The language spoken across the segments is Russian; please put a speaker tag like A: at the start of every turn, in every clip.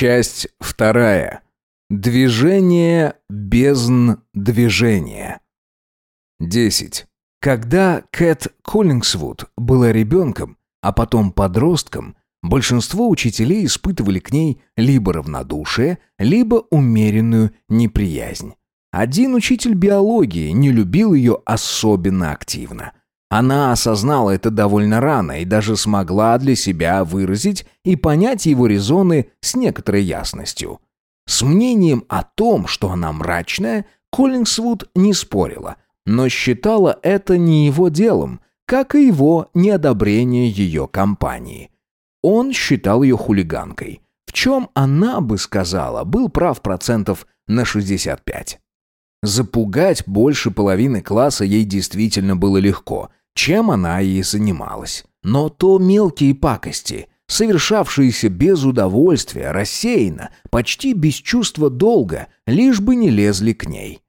A: Часть вторая. Движение бездн движения. 10. Когда Кэт Коллингсвуд была ребенком, а потом подростком, большинство учителей испытывали к ней либо равнодушие, либо умеренную неприязнь. Один учитель биологии не любил ее особенно активно. Она осознала это довольно рано и даже смогла для себя выразить и понять его резоны с некоторой ясностью. С мнением о том, что она мрачная, Коллингсвуд не спорила, но считала это не его делом, как и его неодобрение ее компании. Он считал ее хулиганкой, в чем она бы сказала, был прав процентов на 65. Запугать больше половины класса ей действительно было легко – чем она и занималась. Но то мелкие пакости, совершавшиеся без удовольствия, рассеянно, почти без чувства долга, лишь бы не лезли к ней.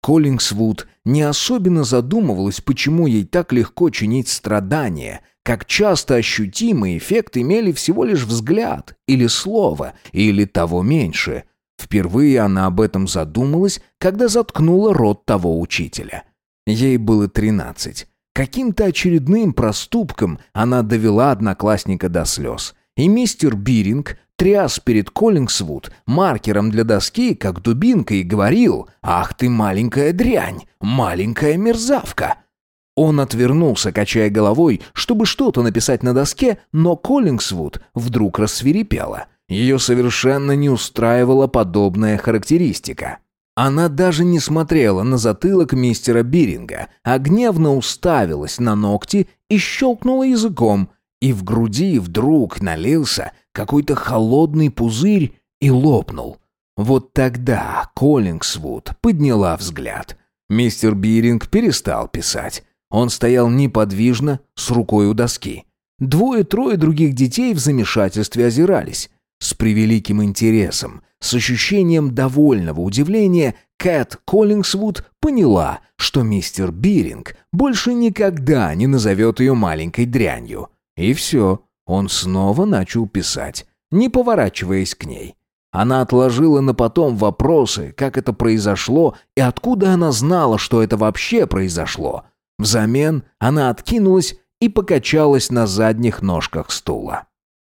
A: Коллингсвуд не особенно задумывалась, почему ей так легко чинить страдания, как часто ощутимый эффект имели всего лишь взгляд или слово, или того меньше. Впервые она об этом задумалась, когда заткнула рот того учителя. Ей было тринадцать. Каким-то очередным проступком она довела одноклассника до слез. И мистер Биринг тряс перед Коллингсвуд маркером для доски, как дубинка, и говорил «Ах ты маленькая дрянь, маленькая мерзавка!» Он отвернулся, качая головой, чтобы что-то написать на доске, но Коллингсвуд вдруг рассверепела. Ее совершенно не устраивала подобная характеристика. Она даже не смотрела на затылок мистера Биринга, а гневно уставилась на ногти и щелкнула языком, и в груди вдруг налился какой-то холодный пузырь и лопнул. Вот тогда Коллингсвуд подняла взгляд. Мистер Биринг перестал писать. Он стоял неподвижно, с рукой у доски. Двое-трое других детей в замешательстве озирались. С превеликим интересом, с ощущением довольного удивления, Кэт Коллингсвуд поняла, что мистер Биринг больше никогда не назовет ее маленькой дрянью. И все, он снова начал писать, не поворачиваясь к ней. Она отложила на потом вопросы, как это произошло и откуда она знала, что это вообще произошло. Взамен она откинулась и покачалась на задних ножках стула.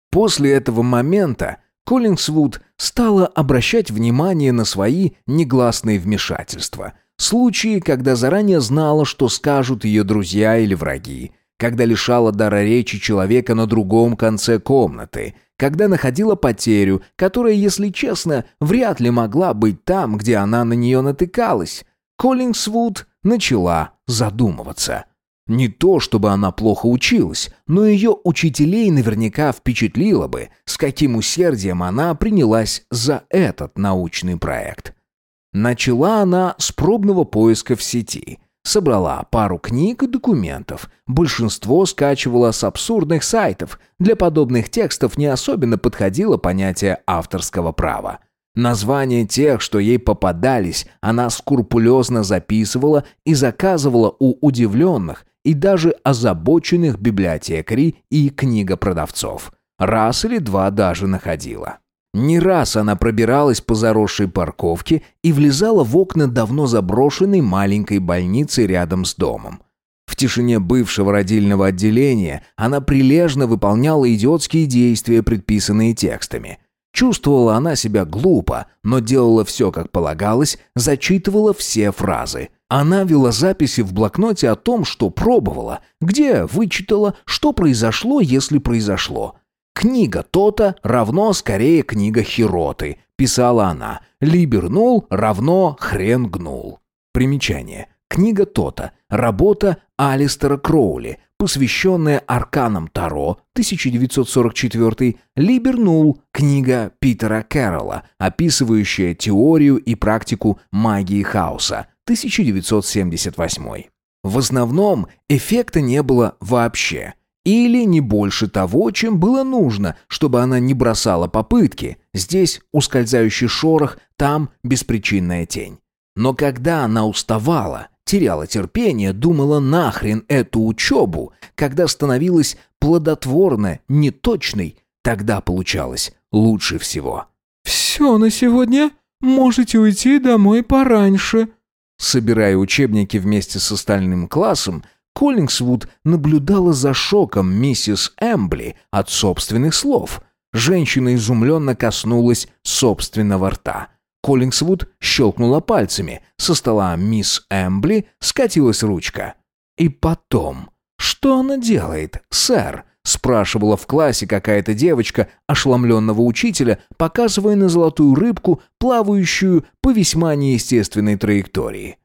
A: После этого момента Коллингсвуд стала обращать внимание на свои негласные вмешательства. Случаи, когда заранее знала, что скажут ее друзья или враги, когда лишала дара речи человека на другом конце комнаты, когда находила потерю, которая, если честно, вряд ли могла быть там, где она на нее натыкалась. Коллингсвуд начала задумываться – не то, чтобы она плохо училась, но ее учителей наверняка впечатлило бы, с каким усердием она принялась за этот научный проект. Начала она с пробного поиска в сети. Собрала пару книг и документов. Большинство скачивала с абсурдных сайтов. Для подобных текстов не особенно подходило понятие авторского права. Названия тех, что ей попадались, она скрупулезно записывала и заказывала у удивленных и даже озабоченных библиотекарей и книгопродавцов. Раз или два даже находила. Не раз она пробиралась по заросшей парковке и влезала в окна давно заброшенной маленькой больницы рядом с домом. В тишине бывшего родильного отделения она прилежно выполняла идиотские действия, предписанные текстами. Чувствовала она себя глупо, но делала все, как полагалось, зачитывала все фразы. Она вела записи в блокноте о том, что пробовала, где вычитала, что произошло, если произошло. «Книга то-то равно скорее книга Хироты», — писала она. «Либернул равно хрен гнул». Примечание. Книга то-то. Работа Алистера Кроули, посвященная арканам Таро, 1944, Либернул, книга Питера Кэрролла, описывающая теорию и практику магии хаоса, 1978. В основном эффекта не было вообще. Или не больше того, чем было нужно, чтобы она не бросала попытки. Здесь ускользающий шорох, там беспричинная тень. Но когда она уставала, теряла терпение, думала нахрен эту учебу, когда становилась плодотворно неточной, тогда получалось лучше всего.
B: все на сегодня. Можете уйти домой пораньше».
A: Собирая учебники вместе с остальным классом, Коллингсвуд наблюдала за шоком миссис Эмбли от собственных слов. Женщина изумленно коснулась собственного рта. Коллингсвуд щелкнула пальцами. Со стола мисс Эмбли скатилась ручка. И потом... «Что она делает, сэр?» спрашивала в классе какая-то девочка ошеломленного учителя, показывая на золотую рыбку, плавающую по весьма неестественной траектории.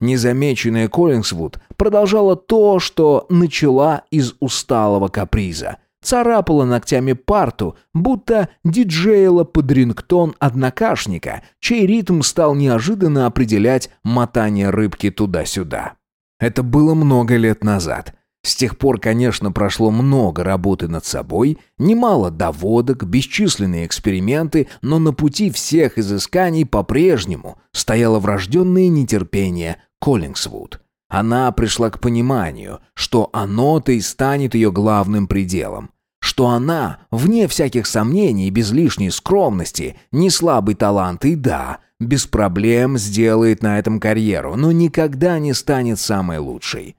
A: Незамеченная Коллинсвуд продолжала то, что начала из усталого каприза. Царапала ногтями парту, будто диджеяла под рингтон однокашника, чей ритм стал неожиданно определять мотание рыбки туда-сюда. Это было много лет назад. С тех пор, конечно, прошло много работы над собой, немало доводок, бесчисленные эксперименты, но на пути всех изысканий по-прежнему стояло врожденное нетерпение Коллингсвуд. Она пришла к пониманию, что оно-то и станет ее главным пределом. Что она, вне всяких сомнений и без лишней скромности, не слабый талант и да, без проблем сделает на этом карьеру, но никогда не станет самой лучшей.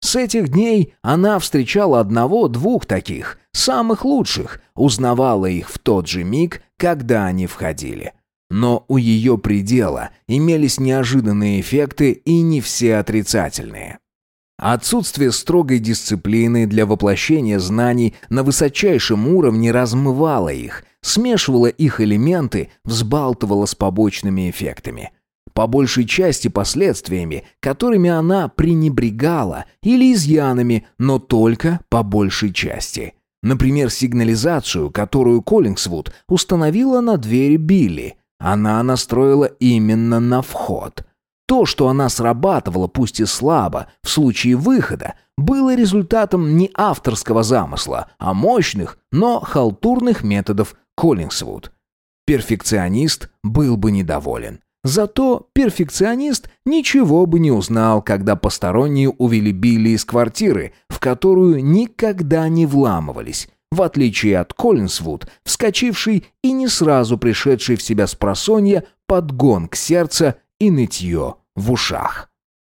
A: С этих дней она встречала одного-двух таких, самых лучших, узнавала их в тот же миг, когда они входили. Но у ее предела имелись неожиданные эффекты и не все отрицательные. Отсутствие строгой дисциплины для воплощения знаний на высочайшем уровне размывало их, смешивало их элементы, взбалтывало с побочными эффектами. По большей части последствиями, которыми она пренебрегала, или изъянами, но только по большей части. Например, сигнализацию, которую Коллингсвуд установила на двери Билли – она настроила именно на вход. То, что она срабатывала, пусть и слабо, в случае выхода, было результатом не авторского замысла, а мощных, но халтурных методов Коллингсвуд. Перфекционист был бы недоволен. Зато перфекционист ничего бы не узнал, когда посторонние увели Билли из квартиры, в которую никогда не вламывались, в отличие от Коллинсвуд, вскочивший и не сразу пришедший в себя с просонья под гонг сердца и нытье в ушах.